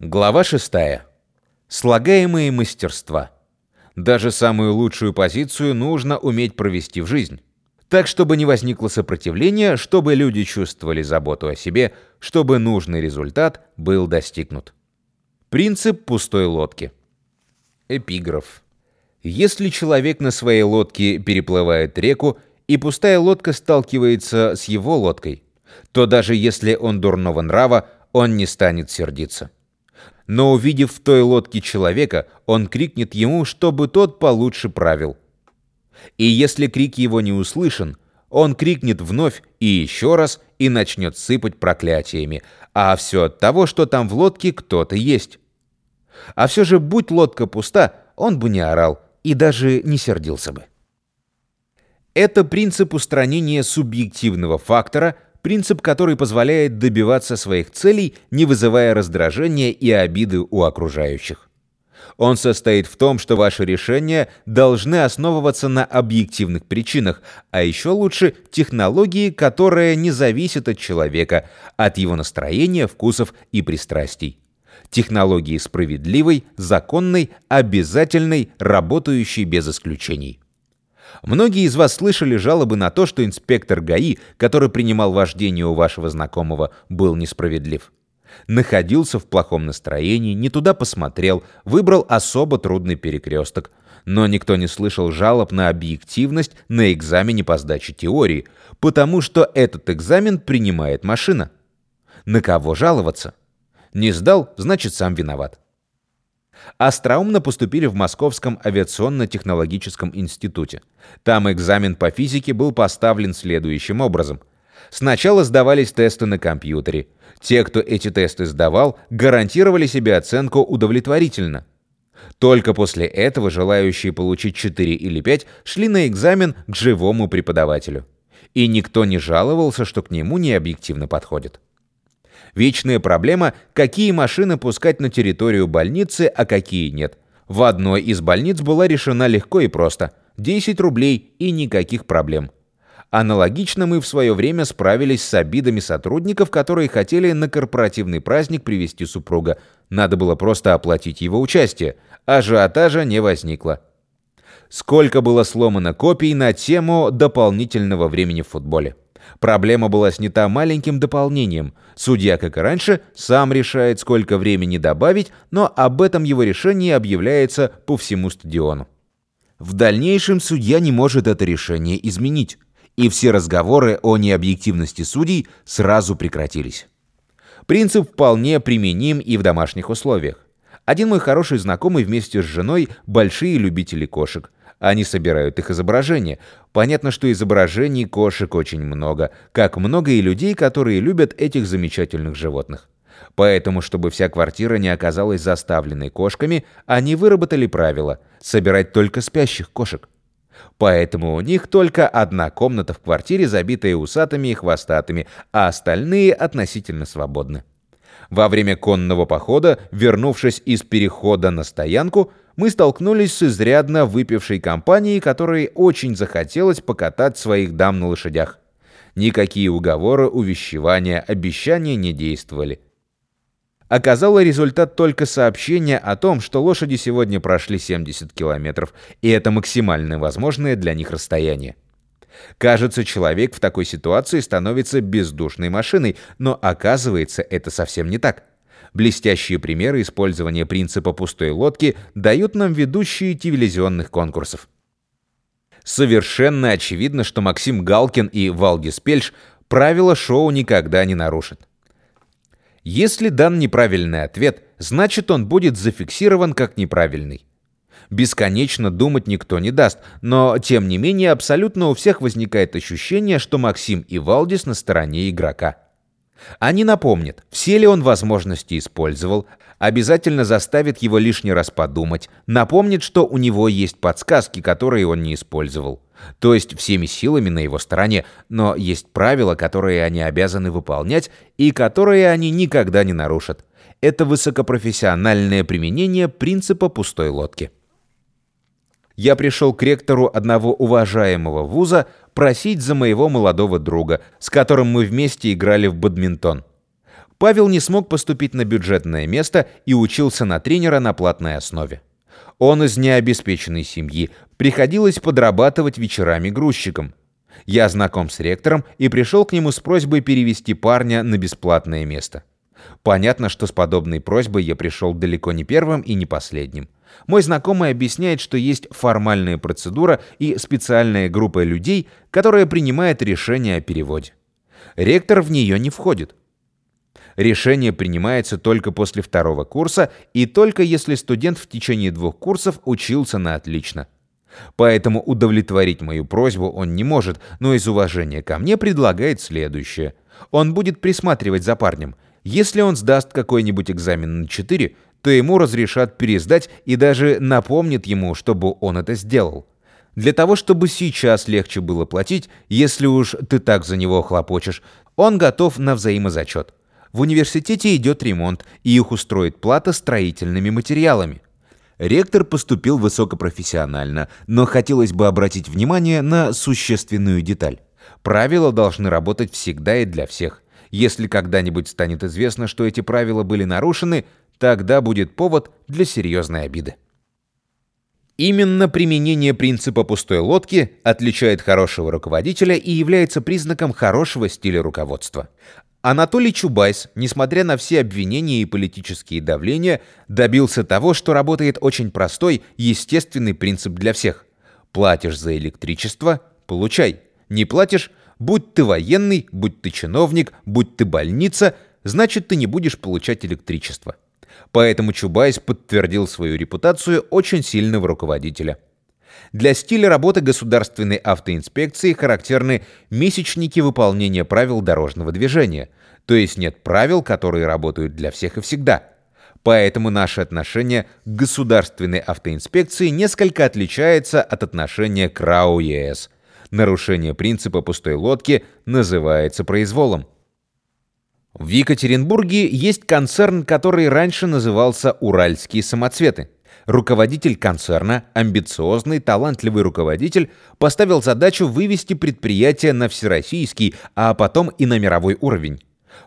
Глава 6. Слагаемые мастерства. Даже самую лучшую позицию нужно уметь провести в жизнь. Так, чтобы не возникло сопротивления, чтобы люди чувствовали заботу о себе, чтобы нужный результат был достигнут. Принцип пустой лодки. Эпиграф. Если человек на своей лодке переплывает реку, и пустая лодка сталкивается с его лодкой, то даже если он дурного нрава, он не станет сердиться. Но увидев в той лодке человека, он крикнет ему, чтобы тот получше правил. И если крик его не услышан, он крикнет вновь и еще раз и начнет сыпать проклятиями, а все от того, что там в лодке кто-то есть. А все же, будь лодка пуста, он бы не орал и даже не сердился бы. Это принцип устранения субъективного фактора, принцип, который позволяет добиваться своих целей, не вызывая раздражения и обиды у окружающих. Он состоит в том, что ваши решения должны основываться на объективных причинах, а еще лучше технологии, которая не зависит от человека, от его настроения, вкусов и пристрастий. Технологии справедливой, законной, обязательной, работающей без исключений. Многие из вас слышали жалобы на то, что инспектор ГАИ, который принимал вождение у вашего знакомого, был несправедлив. Находился в плохом настроении, не туда посмотрел, выбрал особо трудный перекресток. Но никто не слышал жалоб на объективность на экзамене по сдаче теории, потому что этот экзамен принимает машина. На кого жаловаться? Не сдал, значит сам виноват остроумно поступили в Московском авиационно-технологическом институте. Там экзамен по физике был поставлен следующим образом. Сначала сдавались тесты на компьютере. Те, кто эти тесты сдавал, гарантировали себе оценку удовлетворительно. Только после этого желающие получить 4 или 5 шли на экзамен к живому преподавателю. И никто не жаловался, что к нему необъективно подходит. Вечная проблема, какие машины пускать на территорию больницы, а какие нет. В одной из больниц была решена легко и просто. 10 рублей и никаких проблем. Аналогично мы в свое время справились с обидами сотрудников, которые хотели на корпоративный праздник привести супруга. Надо было просто оплатить его участие. Ажиотажа не возникло. Сколько было сломано копий на тему дополнительного времени в футболе. Проблема была снята маленьким дополнением. Судья, как и раньше, сам решает, сколько времени добавить, но об этом его решении объявляется по всему стадиону. В дальнейшем судья не может это решение изменить, и все разговоры о необъективности судей сразу прекратились. Принцип вполне применим и в домашних условиях. Один мой хороший знакомый вместе с женой большие любители кошек. Они собирают их изображения. Понятно, что изображений кошек очень много, как много и людей, которые любят этих замечательных животных. Поэтому, чтобы вся квартира не оказалась заставленной кошками, они выработали правило – собирать только спящих кошек. Поэтому у них только одна комната в квартире, забитая усатыми и хвостатыми, а остальные относительно свободны. Во время конного похода, вернувшись из перехода на стоянку, мы столкнулись с изрядно выпившей компанией, которой очень захотелось покатать своих дам на лошадях. Никакие уговоры, увещевания, обещания не действовали. Оказало результат только сообщение о том, что лошади сегодня прошли 70 километров, и это максимальное возможное для них расстояние. Кажется, человек в такой ситуации становится бездушной машиной, но оказывается, это совсем не так. Блестящие примеры использования принципа пустой лодки дают нам ведущие телевизионных конкурсов. Совершенно очевидно, что Максим Галкин и Валдис Пельш правила шоу никогда не нарушат. Если дан неправильный ответ, значит он будет зафиксирован как неправильный. Бесконечно думать никто не даст, но, тем не менее, абсолютно у всех возникает ощущение, что Максим и Валдис на стороне игрока. Они напомнят, все ли он возможности использовал, обязательно заставит его лишний раз подумать, напомнит, что у него есть подсказки, которые он не использовал. То есть всеми силами на его стороне, но есть правила, которые они обязаны выполнять и которые они никогда не нарушат. Это высокопрофессиональное применение принципа пустой лодки я пришел к ректору одного уважаемого вуза просить за моего молодого друга, с которым мы вместе играли в бадминтон. Павел не смог поступить на бюджетное место и учился на тренера на платной основе. Он из необеспеченной семьи, приходилось подрабатывать вечерами грузчиком. Я знаком с ректором и пришел к нему с просьбой перевести парня на бесплатное место. Понятно, что с подобной просьбой я пришел далеко не первым и не последним. Мой знакомый объясняет, что есть формальная процедура и специальная группа людей, которая принимает решение о переводе. Ректор в нее не входит. Решение принимается только после второго курса и только если студент в течение двух курсов учился на отлично. Поэтому удовлетворить мою просьбу он не может, но из уважения ко мне предлагает следующее. Он будет присматривать за парнем. Если он сдаст какой-нибудь экзамен на 4, то ему разрешат пересдать и даже напомнят ему, чтобы он это сделал. Для того, чтобы сейчас легче было платить, если уж ты так за него хлопочешь, он готов на взаимозачет. В университете идет ремонт, и их устроит плата строительными материалами. Ректор поступил высокопрофессионально, но хотелось бы обратить внимание на существенную деталь. Правила должны работать всегда и для всех. Если когда-нибудь станет известно, что эти правила были нарушены, тогда будет повод для серьезной обиды. Именно применение принципа пустой лодки отличает хорошего руководителя и является признаком хорошего стиля руководства. Анатолий Чубайс, несмотря на все обвинения и политические давления, добился того, что работает очень простой, естественный принцип для всех. Платишь за электричество – получай. Не платишь – будь ты военный, будь ты чиновник, будь ты больница, значит ты не будешь получать электричество. Поэтому Чубайс подтвердил свою репутацию очень сильного руководителя. Для стиля работы государственной автоинспекции характерны месячники выполнения правил дорожного движения, то есть нет правил, которые работают для всех и всегда. Поэтому наше отношение к государственной автоинспекции несколько отличается от отношения к РАО ЕС. Нарушение принципа пустой лодки называется произволом. В Екатеринбурге есть концерн, который раньше назывался «Уральские самоцветы». Руководитель концерна, амбициозный, талантливый руководитель, поставил задачу вывести предприятие на всероссийский, а потом и на мировой уровень.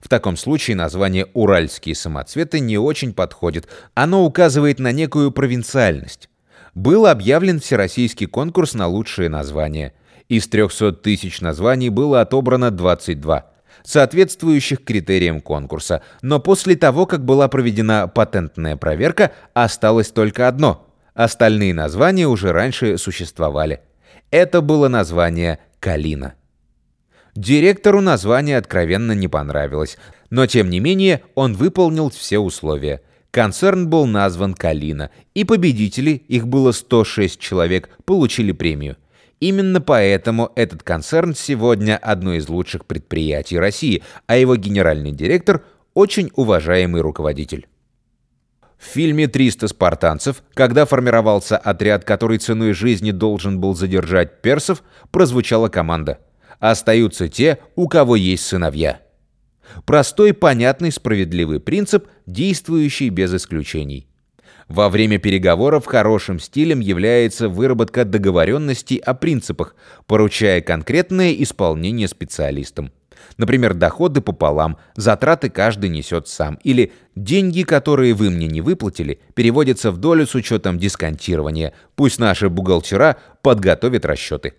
В таком случае название «Уральские самоцветы» не очень подходит, оно указывает на некую провинциальность. Был объявлен всероссийский конкурс на лучшие названия. Из 300 тысяч названий было отобрано 22 соответствующих критериям конкурса, но после того, как была проведена патентная проверка, осталось только одно. Остальные названия уже раньше существовали. Это было название «Калина». Директору название откровенно не понравилось, но тем не менее он выполнил все условия. Концерн был назван «Калина», и победители, их было 106 человек, получили премию. Именно поэтому этот концерн сегодня одно из лучших предприятий России, а его генеральный директор – очень уважаемый руководитель. В фильме «300 спартанцев», когда формировался отряд, который ценой жизни должен был задержать персов, прозвучала команда «Остаются те, у кого есть сыновья». Простой, понятный, справедливый принцип, действующий без исключений. Во время переговоров хорошим стилем является выработка договоренностей о принципах, поручая конкретное исполнение специалистам. Например, доходы пополам, затраты каждый несет сам. Или деньги, которые вы мне не выплатили, переводятся в долю с учетом дисконтирования. Пусть наши бухгалтера подготовят расчеты.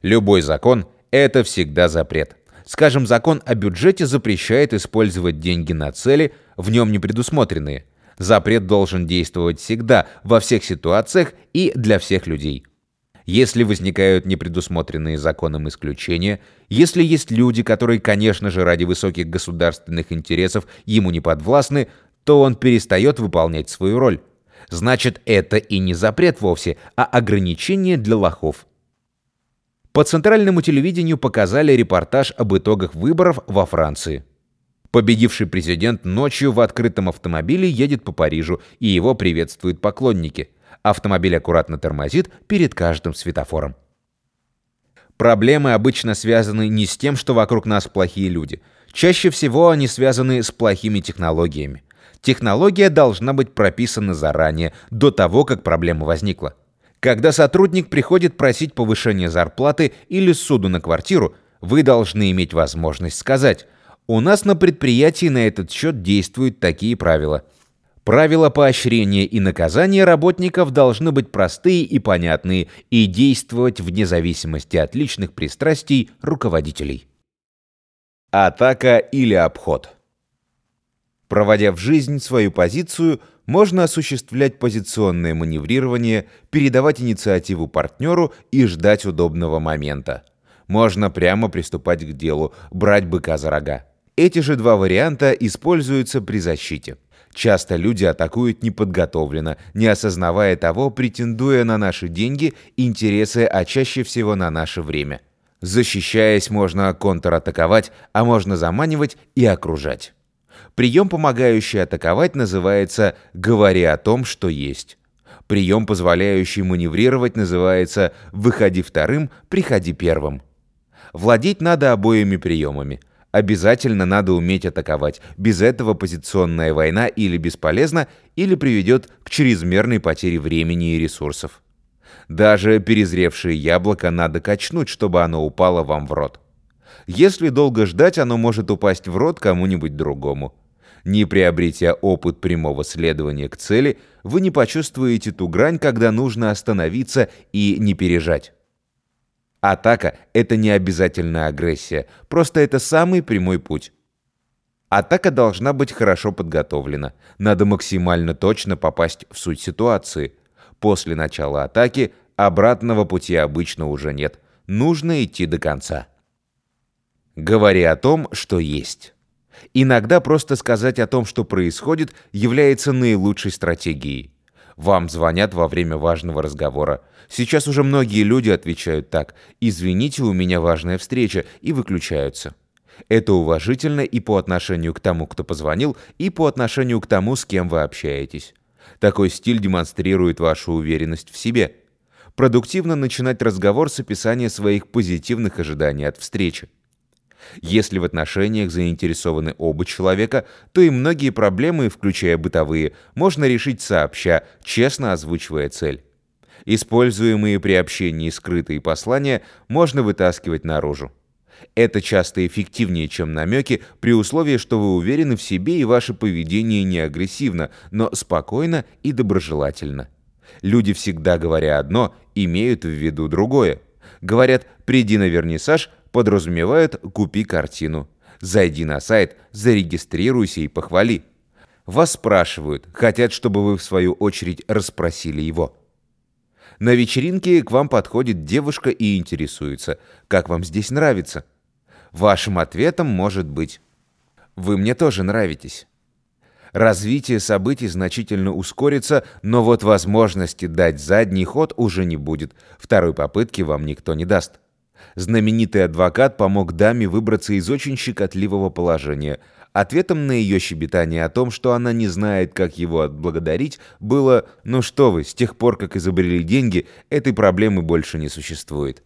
Любой закон – это всегда запрет. Скажем, закон о бюджете запрещает использовать деньги на цели, в нем не предусмотренные – Запрет должен действовать всегда, во всех ситуациях и для всех людей. Если возникают непредусмотренные законом исключения, если есть люди, которые, конечно же, ради высоких государственных интересов ему не подвластны, то он перестает выполнять свою роль. Значит, это и не запрет вовсе, а ограничение для лохов. По центральному телевидению показали репортаж об итогах выборов во Франции. Победивший президент ночью в открытом автомобиле едет по Парижу, и его приветствуют поклонники. Автомобиль аккуратно тормозит перед каждым светофором. Проблемы обычно связаны не с тем, что вокруг нас плохие люди. Чаще всего они связаны с плохими технологиями. Технология должна быть прописана заранее, до того, как проблема возникла. Когда сотрудник приходит просить повышения зарплаты или суду на квартиру, вы должны иметь возможность сказать У нас на предприятии на этот счет действуют такие правила. Правила поощрения и наказания работников должны быть простые и понятные и действовать вне зависимости от личных пристрастий руководителей. Атака или обход. Проводя в жизнь свою позицию, можно осуществлять позиционное маневрирование, передавать инициативу партнеру и ждать удобного момента. Можно прямо приступать к делу, брать быка за рога. Эти же два варианта используются при защите. Часто люди атакуют неподготовленно, не осознавая того, претендуя на наши деньги, интересы, а чаще всего на наше время. Защищаясь, можно контратаковать, а можно заманивать и окружать. Прием, помогающий атаковать, называется «говори о том, что есть». Прием, позволяющий маневрировать, называется «выходи вторым, приходи первым». Владеть надо обоими приемами – Обязательно надо уметь атаковать. Без этого позиционная война или бесполезна, или приведет к чрезмерной потере времени и ресурсов. Даже перезревшее яблоко надо качнуть, чтобы оно упало вам в рот. Если долго ждать, оно может упасть в рот кому-нибудь другому. Не приобретя опыт прямого следования к цели, вы не почувствуете ту грань, когда нужно остановиться и не пережать. Атака — это не обязательно агрессия, просто это самый прямой путь. Атака должна быть хорошо подготовлена. Надо максимально точно попасть в суть ситуации. После начала атаки обратного пути обычно уже нет. Нужно идти до конца. Говори о том, что есть. Иногда просто сказать о том, что происходит, является наилучшей стратегией. Вам звонят во время важного разговора. Сейчас уже многие люди отвечают так «Извините, у меня важная встреча» и выключаются. Это уважительно и по отношению к тому, кто позвонил, и по отношению к тому, с кем вы общаетесь. Такой стиль демонстрирует вашу уверенность в себе. Продуктивно начинать разговор с описания своих позитивных ожиданий от встречи. Если в отношениях заинтересованы оба человека, то и многие проблемы, включая бытовые, можно решить сообща, честно озвучивая цель. Используемые при общении скрытые послания можно вытаскивать наружу. Это часто эффективнее, чем намеки, при условии, что вы уверены в себе и ваше поведение не агрессивно, но спокойно и доброжелательно. Люди всегда говоря одно, имеют в виду другое. Говорят «приди на вернисаж», подразумевают «купи картину». Зайди на сайт, зарегистрируйся и похвали. Вас спрашивают, хотят, чтобы вы в свою очередь расспросили его. На вечеринке к вам подходит девушка и интересуется, как вам здесь нравится. Вашим ответом может быть «Вы мне тоже нравитесь». Развитие событий значительно ускорится, но вот возможности дать задний ход уже не будет. Второй попытки вам никто не даст. Знаменитый адвокат помог даме выбраться из очень щекотливого положения. Ответом на ее щебетание о том, что она не знает, как его отблагодарить, было «Ну что вы, с тех пор, как изобрели деньги, этой проблемы больше не существует».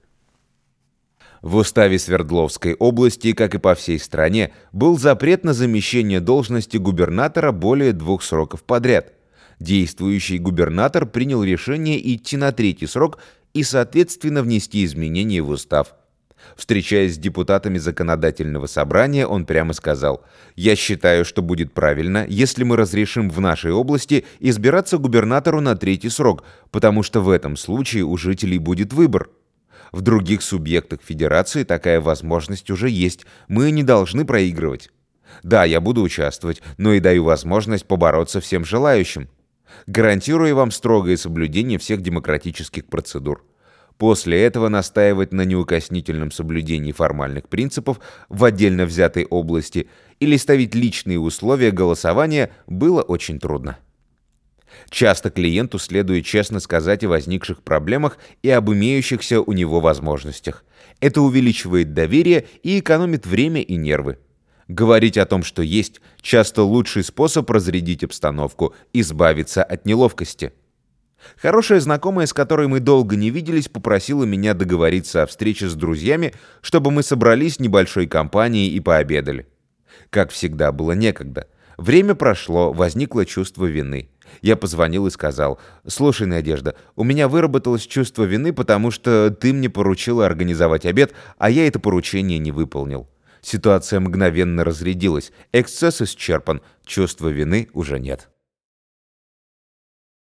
В уставе Свердловской области, как и по всей стране, был запрет на замещение должности губернатора более двух сроков подряд. Действующий губернатор принял решение идти на третий срок и, соответственно, внести изменения в устав. Встречаясь с депутатами законодательного собрания, он прямо сказал, «Я считаю, что будет правильно, если мы разрешим в нашей области избираться губернатору на третий срок, потому что в этом случае у жителей будет выбор». В других субъектах федерации такая возможность уже есть, мы не должны проигрывать. Да, я буду участвовать, но и даю возможность побороться всем желающим гарантируя вам строгое соблюдение всех демократических процедур. После этого настаивать на неукоснительном соблюдении формальных принципов в отдельно взятой области или ставить личные условия голосования было очень трудно. Часто клиенту следует честно сказать о возникших проблемах и об имеющихся у него возможностях. Это увеличивает доверие и экономит время и нервы. Говорить о том, что есть, часто лучший способ разрядить обстановку, избавиться от неловкости. Хорошая знакомая, с которой мы долго не виделись, попросила меня договориться о встрече с друзьями, чтобы мы собрались небольшой компанией и пообедали. Как всегда, было некогда. Время прошло, возникло чувство вины. Я позвонил и сказал, «Слушай, Надежда, у меня выработалось чувство вины, потому что ты мне поручила организовать обед, а я это поручение не выполнил. Ситуация мгновенно разрядилась. Эксцесс исчерпан, чувства вины уже нет.